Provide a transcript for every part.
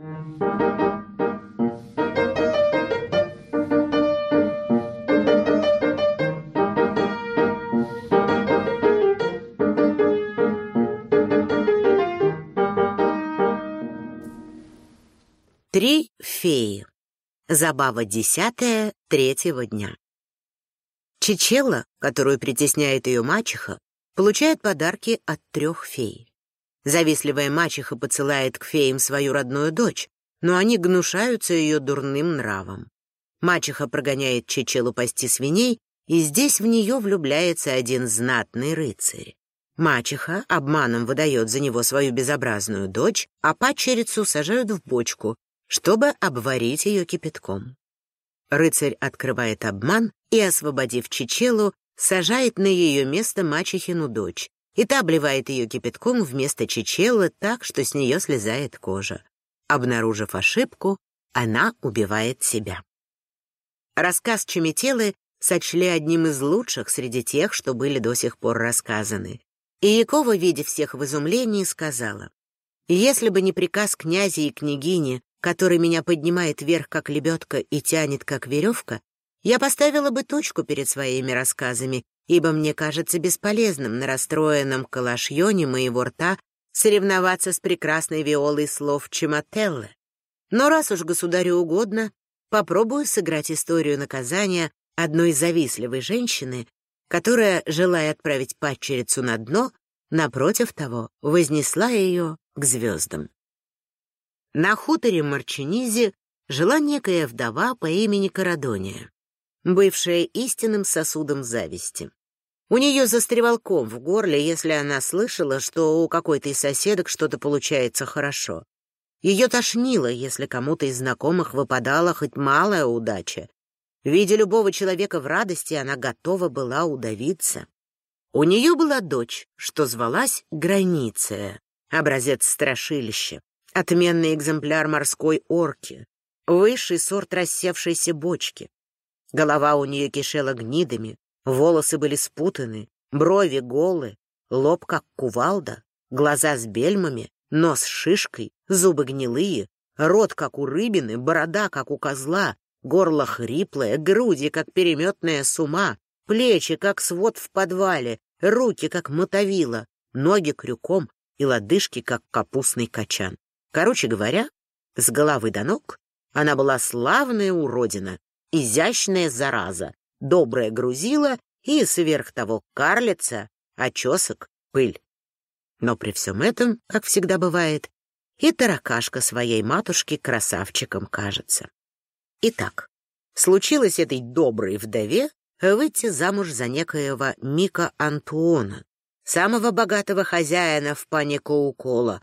Три феи. Забава десятая третьего дня. Чичелла, которую притесняет ее мачеха, получает подарки от трех фей. Завистливая мачеха посылает к феям свою родную дочь, но они гнушаются ее дурным нравом. Мачеха прогоняет Чичелу пасти свиней, и здесь в нее влюбляется один знатный рыцарь. Мачеха обманом выдает за него свою безобразную дочь, а падчерицу сажают в бочку, чтобы обварить ее кипятком. Рыцарь открывает обман и, освободив Чичелу, сажает на ее место мачехину дочь, и та обливает ее кипятком вместо Чичелы так, что с нее слезает кожа. Обнаружив ошибку, она убивает себя. Рассказ Чеметелы сочли одним из лучших среди тех, что были до сих пор рассказаны. И Якова, видя всех в изумлении, сказала, «Если бы не приказ князя и княгини который меня поднимает вверх, как лебедка, и тянет, как веревка, я поставила бы точку перед своими рассказами, ибо мне кажется бесполезным на расстроенном калашьоне моего рта соревноваться с прекрасной виолой слов Чемателлы. Но раз уж государю угодно, попробую сыграть историю наказания одной завистливой женщины, которая, желая отправить падчерицу на дно, напротив того, вознесла ее к звездам. На хуторе Марчинизе жила некая вдова по имени Карадония, бывшая истинным сосудом зависти. У нее застревал ком в горле, если она слышала, что у какой-то из соседок что-то получается хорошо. Ее тошнило, если кому-то из знакомых выпадала хоть малая удача. Видя любого человека в радости, она готова была удавиться. У нее была дочь, что звалась Границия, образец страшилища. Отменный экземпляр морской орки, высший сорт рассевшейся бочки. Голова у нее кишела гнидами, волосы были спутаны, брови голы, лоб как кувалда, глаза с бельмами, нос с шишкой, зубы гнилые, рот как у рыбины, борода как у козла, горло хриплое, груди как переметная сума, плечи как свод в подвале, руки как мотовила, ноги крюком и лодыжки как капустный качан. Короче говоря, с головы до ног она была славная уродина, изящная зараза, добрая грузила и, сверх того, карлица, очесок, пыль. Но при всем этом, как всегда бывает, и таракашка своей матушки красавчиком кажется. Итак, случилось этой доброй вдове выйти замуж за некоего Мика Антуона, самого богатого хозяина в Паникоукола,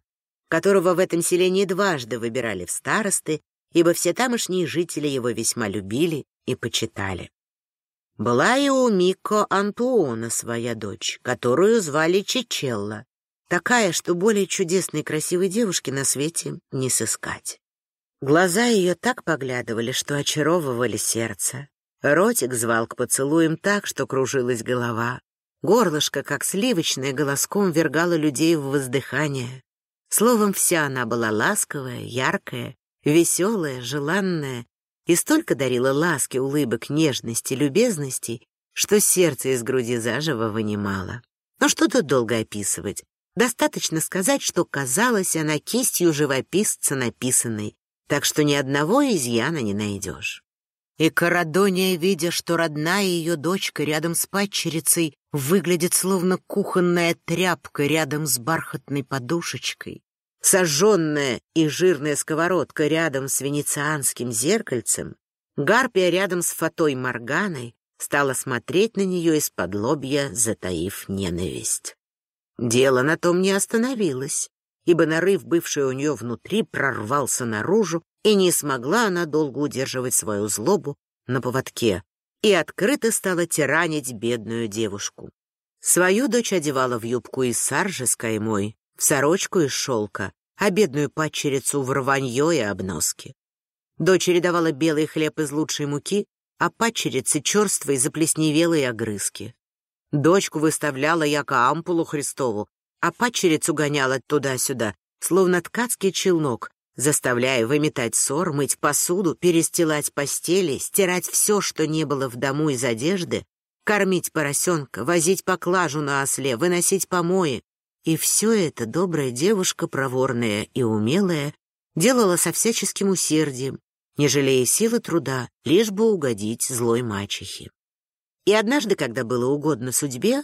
которого в этом селении дважды выбирали в старосты, ибо все тамошние жители его весьма любили и почитали. Была и у Мико Антуона своя дочь, которую звали Чичелла, такая, что более чудесной и красивой девушки на свете не сыскать. Глаза ее так поглядывали, что очаровывали сердце. Ротик звал к поцелуям так, что кружилась голова. Горлышко, как сливочное, голоском вергало людей в воздыхание. Словом, вся она была ласковая, яркая, веселая, желанная и столько дарила ласки, улыбок, нежности, любезностей, что сердце из груди заживо вынимало. Но что тут долго описывать? Достаточно сказать, что казалась она кистью живописца написанной, так что ни одного изъяна не найдешь. И Карадония, видя, что родная ее дочка рядом с падчерицей выглядит словно кухонная тряпка рядом с бархатной подушечкой, сожженная и жирная сковородка рядом с венецианским зеркальцем, Гарпия рядом с Фатой Морганой стала смотреть на нее из-под лобья, затаив ненависть. Дело на том не остановилось, ибо нарыв, бывший у нее внутри, прорвался наружу, и не смогла она долго удерживать свою злобу на поводке и открыто стала тиранить бедную девушку. Свою дочь одевала в юбку из саржи с каймой, в сорочку из шелка, а бедную падчерицу в рванье и обноски. Дочери давала белый хлеб из лучшей муки, а падчерице черствые заплесневелые огрызки. Дочку выставляла яко ампулу Христову, а падчерицу гоняла туда-сюда, словно ткацкий челнок, заставляя выметать ссор, мыть посуду, перестилать постели, стирать все, что не было в дому из одежды, кормить поросенка, возить поклажу на осле, выносить помои. И все это добрая девушка, проворная и умелая, делала со всяческим усердием, не жалея силы труда, лишь бы угодить злой мачехе. И однажды, когда было угодно судьбе,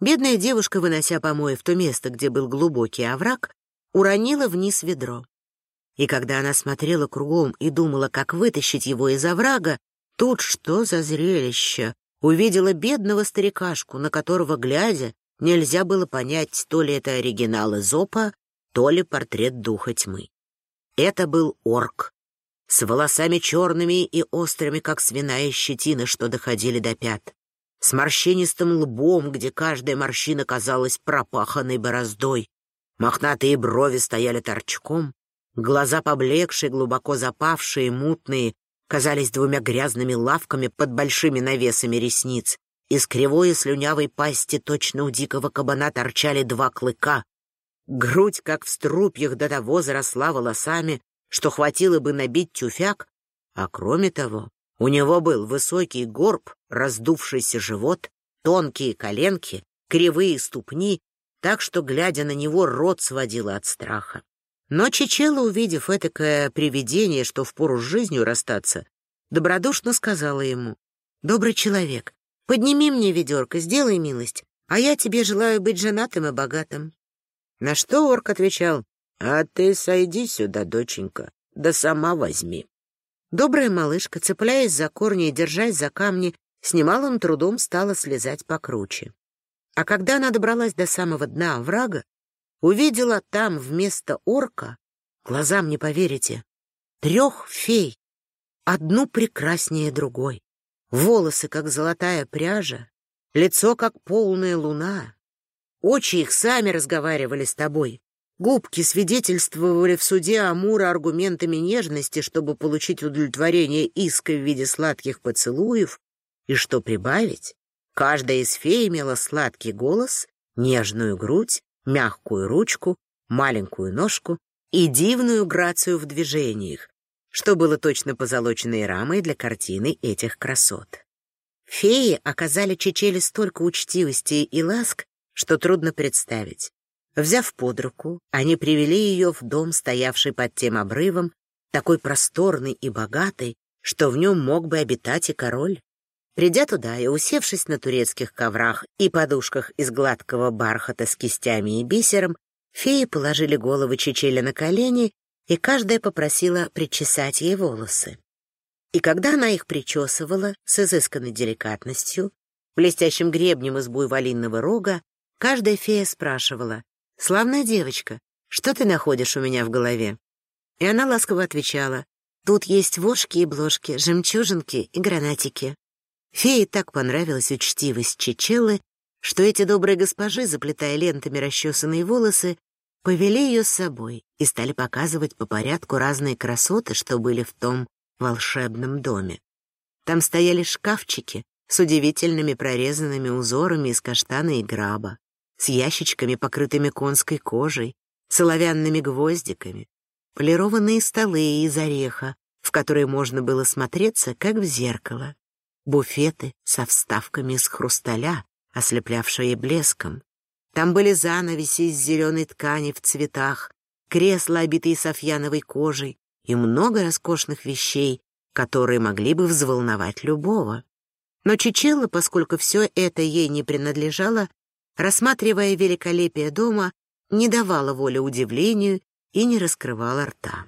бедная девушка, вынося помои в то место, где был глубокий овраг, уронила вниз ведро. И когда она смотрела кругом и думала, как вытащить его из оврага, тут что за зрелище! Увидела бедного старикашку, на которого, глядя, нельзя было понять, то ли это оригинал Эзопа, то ли портрет духа тьмы. Это был орк, с волосами черными и острыми, как свиная щетина, что доходили до пят, с морщинистым лбом, где каждая морщина казалась пропаханной бороздой, мохнатые брови стояли торчком, Глаза поблекшие, глубоко запавшие, мутные, казались двумя грязными лавками под большими навесами ресниц. Из кривой и слюнявой пасти точно у дикого кабана торчали два клыка. Грудь, как в струпьях, до того заросла волосами, что хватило бы набить тюфяк, а кроме того, у него был высокий горб, раздувшийся живот, тонкие коленки, кривые ступни, так что, глядя на него, рот сводило от страха. Но Чечела, увидев этакое привидение, что впору с жизнью расстаться, добродушно сказала ему, «Добрый человек, подними мне ведерко, сделай милость, а я тебе желаю быть женатым и богатым». На что орк отвечал, «А ты сойди сюда, доченька, да сама возьми». Добрая малышка, цепляясь за корни и держась за камни, с немалым трудом стала слезать покруче. А когда она добралась до самого дна оврага, увидела там вместо орка, глазам не поверите, трех фей, одну прекраснее другой. Волосы, как золотая пряжа, лицо, как полная луна. Очи их сами разговаривали с тобой. Губки свидетельствовали в суде Амура аргументами нежности, чтобы получить удовлетворение иска в виде сладких поцелуев. И что прибавить? Каждая из фей имела сладкий голос, нежную грудь, мягкую ручку, маленькую ножку и дивную грацию в движениях, что было точно позолоченной рамой для картины этих красот. Феи оказали Чечеле столько учтивости и ласк, что трудно представить. Взяв под руку, они привели ее в дом, стоявший под тем обрывом, такой просторный и богатый, что в нем мог бы обитать и король. Придя туда и усевшись на турецких коврах и подушках из гладкого бархата с кистями и бисером, феи положили головы Чечеля на колени, и каждая попросила причесать ей волосы. И когда она их причесывала с изысканной деликатностью, блестящим гребнем из буйволинного рога, каждая фея спрашивала, «Славная девочка, что ты находишь у меня в голове?» И она ласково отвечала, «Тут есть вошки и бложки, жемчужинки и гранатики». Фее так понравилась учтивость Чечелы, что эти добрые госпожи, заплетая лентами расчесанные волосы, повели ее с собой и стали показывать по порядку разные красоты, что были в том волшебном доме. Там стояли шкафчики с удивительными прорезанными узорами из каштана и граба, с ящичками, покрытыми конской кожей, с оловянными гвоздиками, полированные столы из ореха, в которые можно было смотреться, как в зеркало, буфеты со вставками из хрусталя, ослеплявшие блеском. Там были занавеси из зеленой ткани в цветах, кресла, обитые софьяновой кожей, и много роскошных вещей, которые могли бы взволновать любого. Но Чичелла, поскольку все это ей не принадлежало, рассматривая великолепие дома, не давала воли удивлению и не раскрывала рта.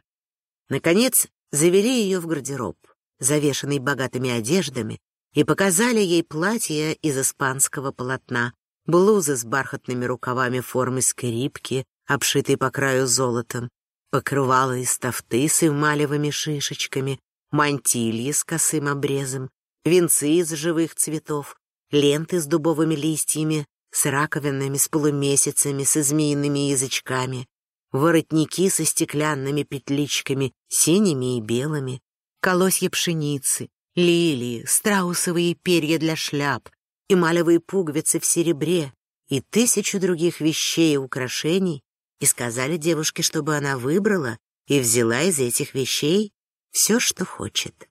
Наконец, завели ее в гардероб завешанный богатыми одеждами, и показали ей платья из испанского полотна, блузы с бархатными рукавами формы скрипки, обшитые по краю золотом, покрывала из тофты с эмалевыми шишечками, мантильи с косым обрезом, венцы из живых цветов, ленты с дубовыми листьями, с раковинами, с полумесяцами, с змеиными язычками, воротники со стеклянными петличками, синими и белыми, колосья пшеницы, лилии, страусовые перья для шляп, эмалевые пуговицы в серебре и тысячу других вещей и украшений, и сказали девушке, чтобы она выбрала и взяла из этих вещей все, что хочет.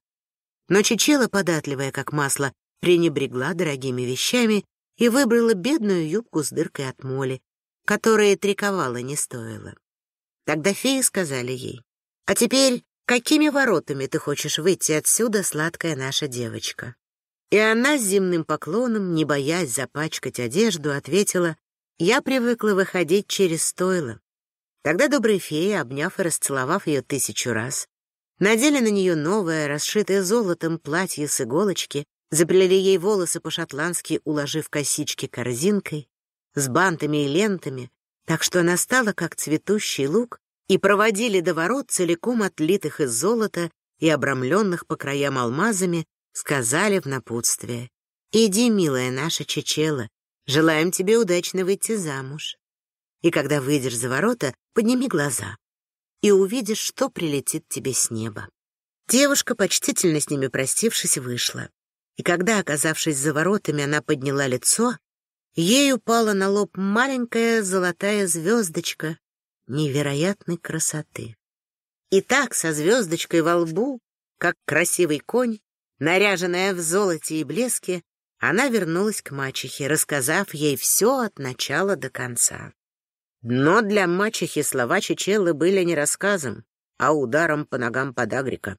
Но Чичела, податливая как масло, пренебрегла дорогими вещами и выбрала бедную юбку с дыркой от моли, которая триковала не стоила. Тогда феи сказали ей, «А теперь какими воротами ты хочешь выйти отсюда, сладкая наша девочка?» И она с земным поклоном, не боясь запачкать одежду, ответила, «Я привыкла выходить через стойло». Тогда добрые феи, обняв и расцеловав ее тысячу раз, надели на нее новое, расшитое золотом платье с иголочки, заплели ей волосы по-шотландски, уложив косички корзинкой, с бантами и лентами, так что она стала как цветущий лук, и проводили до ворот целиком отлитых из золота и обрамленных по краям алмазами, сказали в напутствие, «Иди, милая наша Чечела, желаем тебе удачно выйти замуж. И когда выйдешь за ворота, подними глаза и увидишь, что прилетит тебе с неба». Девушка, почтительно с ними простившись, вышла. И когда, оказавшись за воротами, она подняла лицо, ей упала на лоб маленькая золотая звездочка невероятной красоты. И так, со звездочкой во лбу, как красивый конь, наряженная в золоте и блеске, она вернулась к мачехе, рассказав ей все от начала до конца. Но для мачехи слова Чечеллы были не рассказом, а ударом по ногам подагрика.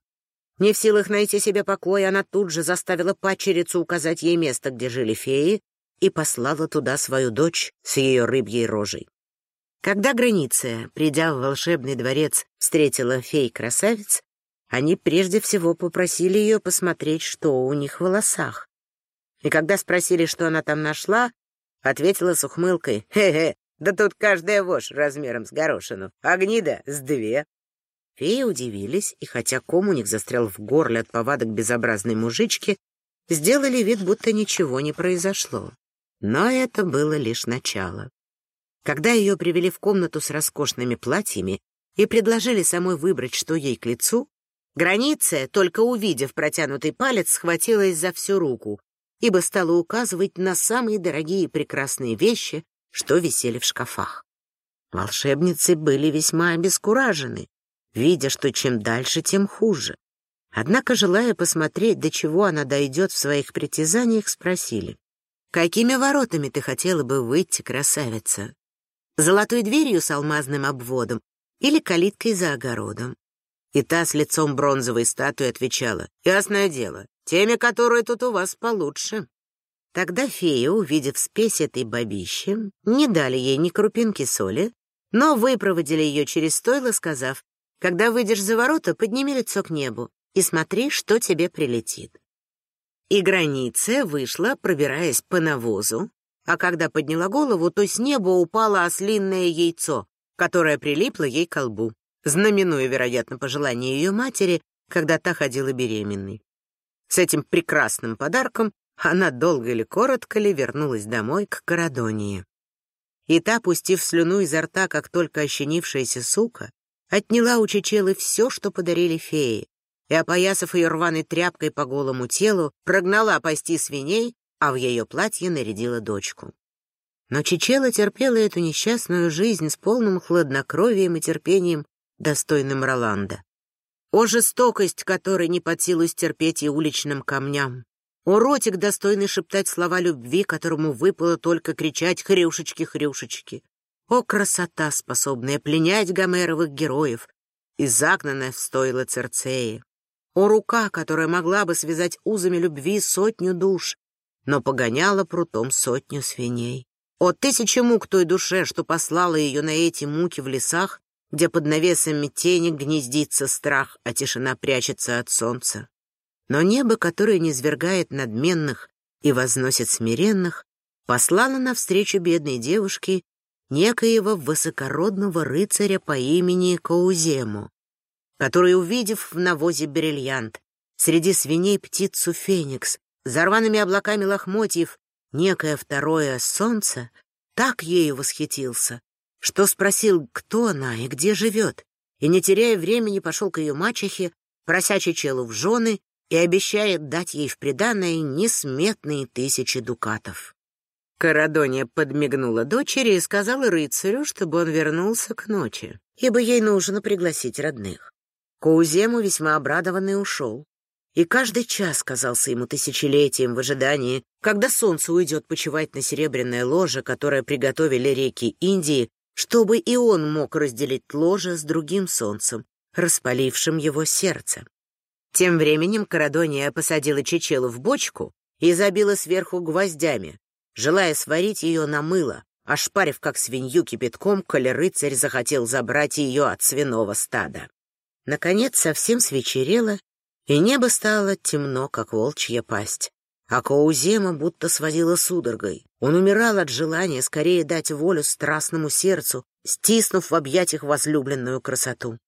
Не в силах найти себе покоя, она тут же заставила падчерицу указать ей место, где жили феи, и послала туда свою дочь с ее рыбьей рожей. Когда граница, придя в волшебный дворец, встретила фей-красавиц, они прежде всего попросили ее посмотреть, что у них в волосах. И когда спросили, что она там нашла, ответила с ухмылкой, «Хе-хе, да тут каждая вошь размером с горошину, а гнида с две». Феи удивились, и хотя ком у них застрял в горле от повадок безобразной мужички, сделали вид, будто ничего не произошло. Но это было лишь начало. Когда ее привели в комнату с роскошными платьями и предложили самой выбрать, что ей к лицу, граница, только увидев протянутый палец, схватилась за всю руку, ибо стала указывать на самые дорогие и прекрасные вещи, что висели в шкафах. Волшебницы были весьма обескуражены, видя, что чем дальше, тем хуже. Однако, желая посмотреть, до чего она дойдет в своих притязаниях, спросили, «Какими воротами ты хотела бы выйти, красавица? Золотой дверью с алмазным обводом или калиткой за огородом?» И та с лицом бронзовой статуи отвечала, «Ясное дело, теми, которые тут у вас получше». Тогда фея, увидев спесь этой бабищи, не дали ей ни крупинки соли, но выпроводили ее через стойло, сказав, когда выйдешь за ворота, подними лицо к небу и смотри, что тебе прилетит. И граница вышла, пробираясь по навозу, а когда подняла голову, то с неба упало ослинное яйцо, которое прилипло ей к лбу, знаменуя, вероятно, пожелание ее матери, когда та ходила беременной. С этим прекрасным подарком она долго или коротко ли вернулась домой к Карадонии. И та, пустив слюну изо рта, как только ощенившаяся сука, отняла у Чечелы все, что подарили феи, и, опоясав ее рваной тряпкой по голому телу, прогнала пасти свиней, а в ее платье нарядила дочку. Но Чечела терпела эту несчастную жизнь с полным хладнокровием и терпением, достойным Роланда. О жестокость, которой не под силу стерпеть и уличным камням! О ротик, достойный шептать слова любви, которому выпало только кричать «хрюшечки-хрюшечки!» О, красота, способная пленять гомеровых героев и загнанная в стойло Церцеи! О, рука, которая могла бы связать узами любви сотню душ, но погоняла прутом сотню свиней! О, тысячи мук той душе, что послала ее на эти муки в лесах, где под навесами тени гнездится страх, а тишина прячется от солнца! Но небо, которое низвергает надменных и возносит смиренных, послало навстречу бедной девушке некоего высокородного рыцаря по имени Каузему, который, увидев в навозе бриллиант, среди свиней птицу Феникс, за рваными облаками лохмотьев, некое второе солнце, так ею восхитился, что спросил, кто она и где живет, и, не теряя времени, пошел к ее мачехе, прося Чечелу в жены и обещает дать ей в приданое несметные тысячи дукатов. Карадония подмигнула дочери и сказала рыцарю, чтобы он вернулся к ночи, ибо ей нужно пригласить родных. Коузему весьма обрадованный ушел, и каждый час казался ему тысячелетием в ожидании, когда солнце уйдет почивать на серебряное ложе, которое приготовили реки Индии, чтобы и он мог разделить ложе с другим солнцем, распалившим его сердце. Тем временем Карадония посадила Чечелу в бочку и забила сверху гвоздями, желая сварить ее на мыло, ошпарив как свинью кипятком, коли рыцарь захотел забрать ее от свиного стада. Наконец совсем свечерело, и небо стало темно, как волчья пасть. А Коузема будто сводила судорогой. Он умирал от желания скорее дать волю страстному сердцу, стиснув в объятиях возлюбленную красоту.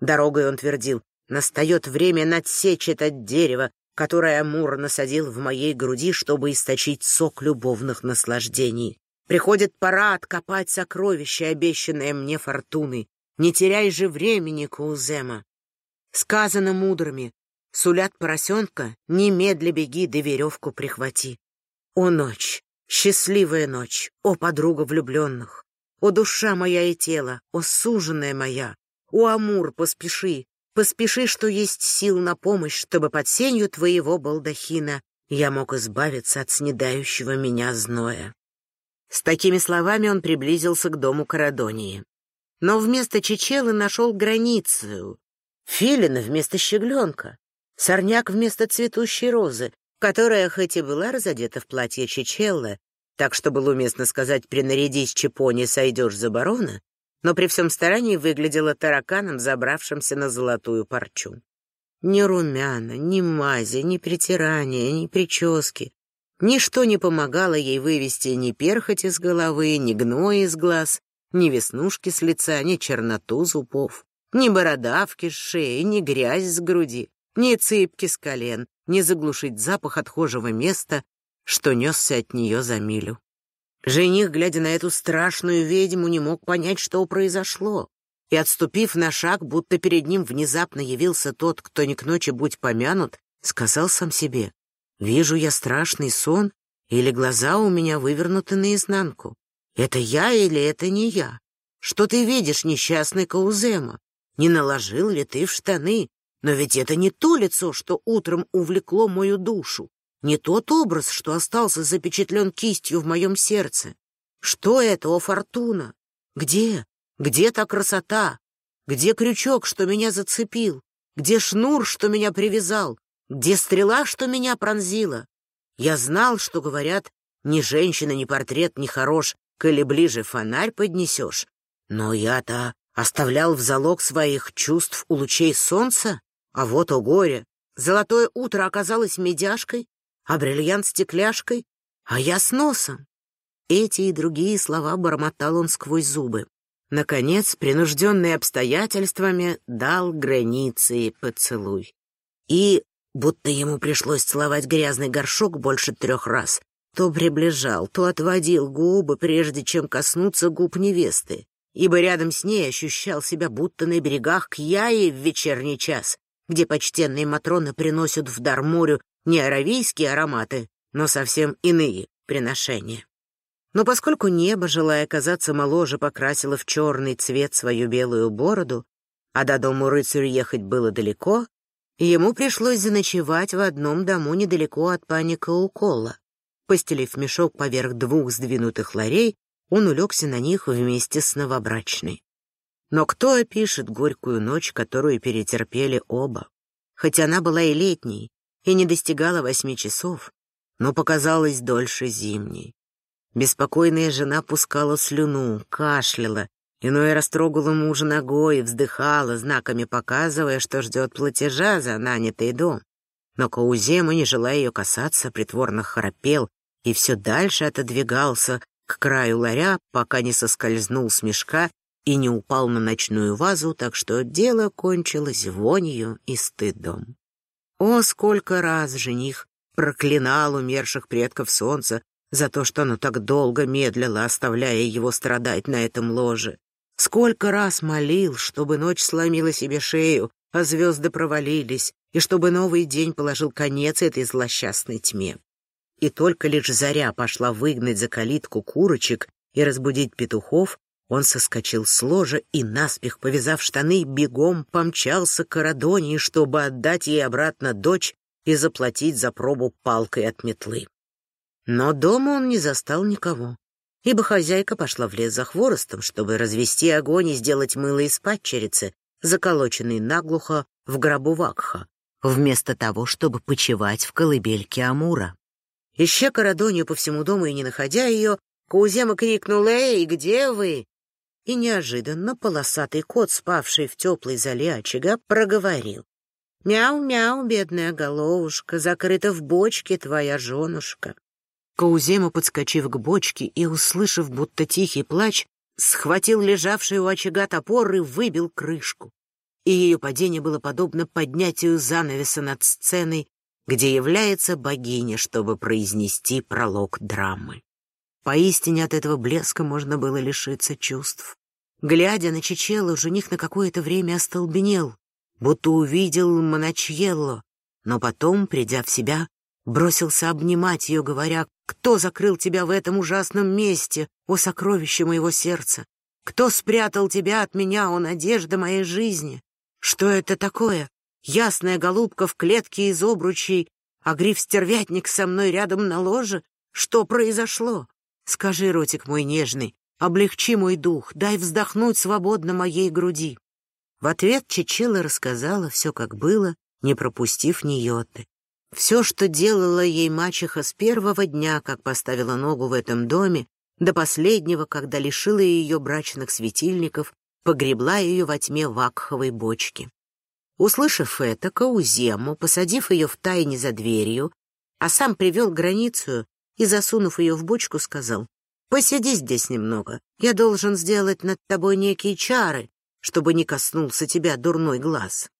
Дорогой он твердил, настает время надсечь это дерево, которое Амур насадил в моей груди, чтобы источить сок любовных наслаждений. Приходит пора откопать сокровище, обещанное мне фортуной. Не теряй же времени, Каузема. Сказано мудрыми, сулят поросенка, немедля беги, да веревку прихвати. О, ночь, счастливая ночь, о, подруга влюбленных, о, душа моя и тело, о, суженая моя, о, Амур, поспеши, Поспеши, что есть сил на помощь, чтобы под сенью твоего балдахина я мог избавиться от снедающего меня зноя. С такими словами он приблизился к дому Карадонии. Но вместо чечелы нашел границу, филина вместо щегленка, сорняк вместо цветущей розы, которая хоть и была разодета в платье чечеллы, так что было уместно сказать «принарядись, чепони, сойдешь за барона», но при всем старании выглядела тараканом, забравшимся на золотую парчу. Ни румяна, ни мази, ни притирания, ни прически. Ничто не помогало ей вывести ни перхоть из головы, ни гной из глаз, ни веснушки с лица, ни черноту зубов, ни бородавки с шеи, ни грязь с груди, ни цыпки с колен, ни заглушить запах отхожего места, что несся от нее за милю. Жених, глядя на эту страшную ведьму, не мог понять, что произошло. И, отступив на шаг, будто перед ним внезапно явился тот, кто не к ночи будь помянут, сказал сам себе, «Вижу я страшный сон, или глаза у меня вывернуты наизнанку. Это я или это не я? Что ты видишь, несчастный Каузема? Не наложил ли ты в штаны? Но ведь это не то лицо, что утром увлекло мою душу. Не тот образ, что остался запечатлен кистью в моем сердце. Что это, о фортуна? Где? Где та красота? Где крючок, что меня зацепил? Где шнур, что меня привязал? Где стрела, что меня пронзила? Я знал, что говорят, ни женщина, ни портрет не хорош, коли ближе фонарь поднесешь. Но я-то оставлял в залог своих чувств у лучей солнца, а вот, о горе, золотое утро оказалось медяшкой, а бриллиант стекляшкой, а я с носом. Эти и другие слова бормотал он сквозь зубы. Наконец, принужденный обстоятельствами, дал границы поцелуй. И, будто ему пришлось целовать грязный горшок больше трех раз, то приближал, то отводил губы, прежде чем коснуться губ невесты, ибо рядом с ней ощущал себя будто на берегах Кьяи в вечерний час, где почтенные матроны приносят в дар морю не аравийские ароматы, но совсем иные приношения. Но поскольку небо, желая казаться моложе, покрасило в черный цвет свою белую бороду, а до дому рыцарю ехать было далеко, ему пришлось заночевать в одном дому недалеко от паника Укола. Постелив мешок поверх двух сдвинутых ларей, он улегся на них вместе с новобрачной. Но кто опишет горькую ночь, которую перетерпели оба? Хоть она была и летней, и не достигала восьми часов, но показалась дольше зимней. Беспокойная жена пускала слюну, кашляла, иной раз трогала мужа ногой и вздыхала, знаками показывая, что ждет платежа за нанятый дом. Но Каузема, не желая ее касаться, притворно храпел и все дальше отодвигался к краю ларя, пока не соскользнул с мешка и не упал на ночную вазу, так что дело кончилось вонью и стыдом. О, сколько раз жених проклинал умерших предков солнца за то, что оно так долго медлило, оставляя его страдать на этом ложе. Сколько раз молил, чтобы ночь сломила себе шею, а звезды провалились, и чтобы новый день положил конец этой злосчастной тьме. и только лишь заря пошла выгнать за калитку курочек и разбудить петухов, он соскочил с ложа и, наспех повязав штаны, бегом помчался к Арадонии, чтобы отдать ей обратно дочь и заплатить за пробу палкой от метлы. Но дома он не застал никого, ибо хозяйка пошла в лес за хворостом, чтобы развести огонь и сделать мыло из падчерицы, заколоченной наглухо в гробу Вакха, вместо того, чтобы почивать в колыбельке Амура. Ища Карадонию по всему дому и не находя ее, Каузема крикнул «Эй, где вы?» И неожиданно полосатый кот, спавший в теплой зале очага, проговорил. «Мяу-мяу, бедная головушка, закрыта в бочке твоя женушка». Каузема, подскочив к бочке и услышав, будто тихий плач, схватил лежавший у очага топор и выбил крышку. И ее падение было подобно поднятию занавеса над сценой, где является богиня, чтобы произнести пролог драмы. Поистине от этого блеска можно было лишиться чувств. Глядя на Чечелу, жених на какое-то время остолбенел, будто увидел Моначьелло, но потом, придя в себя, бросился обнимать ее, говоря, «Кто закрыл тебя в этом ужасном месте, о сокровище моего сердца? Кто спрятал тебя от меня, о надежда моей жизни? Что это такое? Ясная голубка в клетке из обручей, а гриф-стервятник со мной рядом на ложе? Что произошло? Скажи, ротик мой нежный, облегчи мой дух, дай вздохнуть свободно моей груди. В ответ Чечила рассказала все, как было, не пропустив ни йоты. Все, что делала ей мачеха с первого дня, как поставила ногу в этом доме, до последнего, когда лишила ее брачных светильников, погребла ее во тьме вакховой бочки. Услышав это, Каузему, посадив ее в тайне за дверью, а сам привел границу и, засунув ее в бочку, сказал, «Посиди здесь немного. Я должен сделать над тобой некие чары, чтобы не коснулся тебя дурной глаз».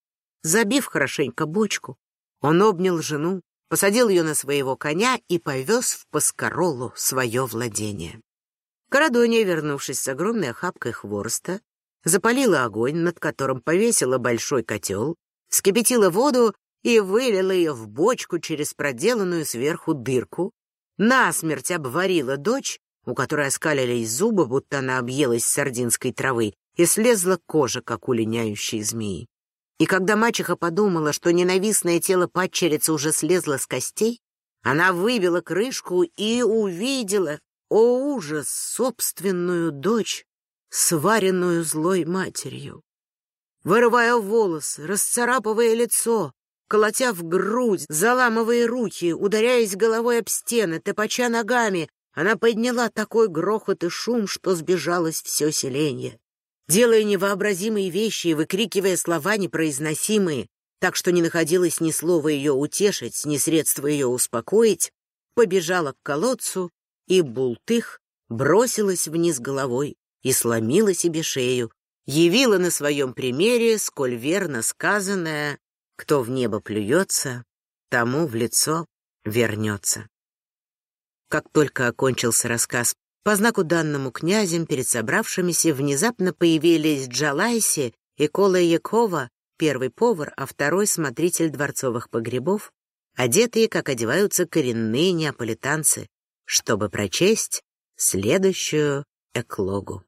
Забив хорошенько бочку, он обнял жену, посадил ее на своего коня и повез в Паскаролу свое владение. Карадония, вернувшись с огромной охапкой хвороста, запалила огонь, над которым повесила большой котел, вскипятила воду и вылила ее в бочку через проделанную сверху дырку, насмерть обварила дочь, у которой оскалились зубы, будто она объелась сардинской травы, и слезла кожа, как у линяющей змеи. И когда мачеха подумала, что ненавистное тело падчерицы уже слезло с костей, она выбила крышку и увидела, о ужас, собственную дочь, сваренную злой матерью. Вырывая волосы, расцарапывая лицо, колотя в грудь, заламывая руки, ударяясь головой об стены, топача ногами, она подняла такой грохот и шум, что сбежалось все селение. Делая невообразимые вещи и выкрикивая слова непроизносимые, так что не находилось ни слова ее утешить, ни средства ее успокоить, побежала к колодцу, и бултых бросилась вниз головой и сломила себе шею, явила на своем примере, сколь верно сказанное кто в небо плюется, тому в лицо вернется. Как только окончился рассказ, по знаку данному князем перед собравшимися внезапно появились Джалайси и Кола Якова, первый повар, а второй смотритель дворцовых погребов, одетые, как одеваются коренные неаполитанцы, чтобы прочесть следующую эклогу.